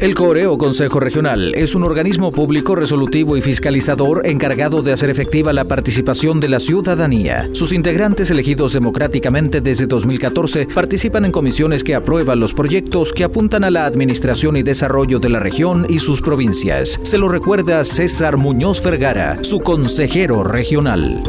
El CORE o Consejo Regional es un organismo público resolutivo y fiscalizador encargado de hacer efectiva la participación de la ciudadanía. Sus integrantes elegidos democráticamente desde 2014 participan en comisiones que aprueban los proyectos que apuntan a la administración y desarrollo de la región y sus provincias. Se lo recuerda César Muñoz Vergara, su consejero regional.